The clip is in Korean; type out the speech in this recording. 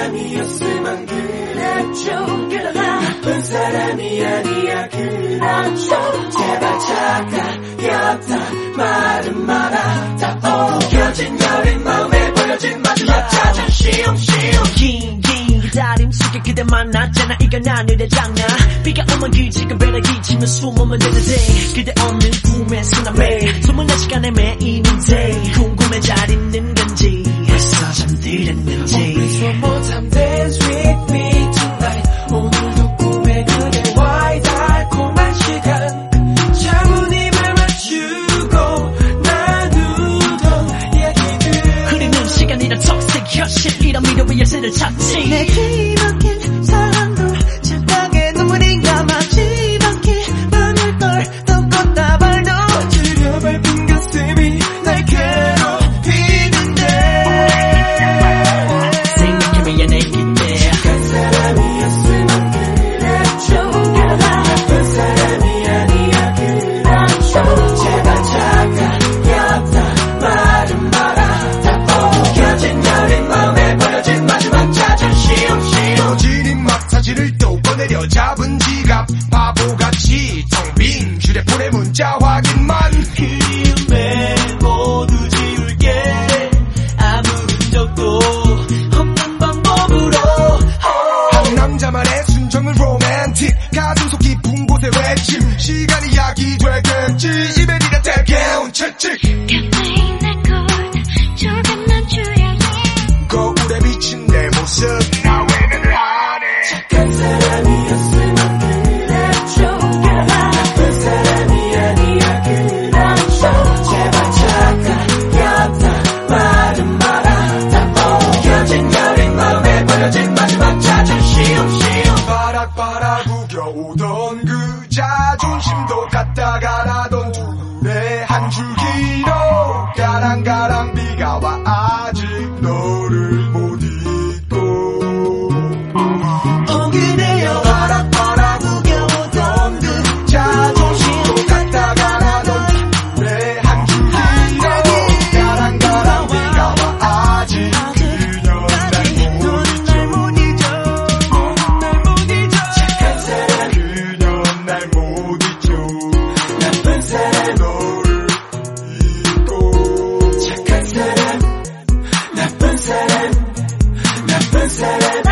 사람이었으면 그랬죠. 그러나 나쁜 사람이 아니야 그렇죠. 제발 착각이었다. 말은 마라 다 옮겨진 여린 마음에 보여진 마지막 자존심. 긴, 긴 기다림 속에 그대 만났잖아. 이건 하늘의 장난. 비가 오면 그 지금 배를 기치면 숨으면 되는데. 그대 없는 꿈에서 난 매일 소문난 시간에 매이는데. 궁금해 잘 있는 건지. 잠들었는지 One more time dance with me tonight. 오늘도 꿈에 그대와의 달콤한 시간. 차분히만 맞추고 나누던 이야기들. 흐르는 시간이란 턱색 현실. 이런 미래의 열쇠를 찾지. 내 문자 확인만. 그리움에 모두 지울게. 아무런 적도 없는 방법으로. 한 남자만의 순정은 로맨틱. 가슴 속 깊은 곳에 외침. 시간이 약이 되겠지. 이별이라 대개운 채찍 오던 그 자존심도 갔다가 나던 둘의 한 줄기 나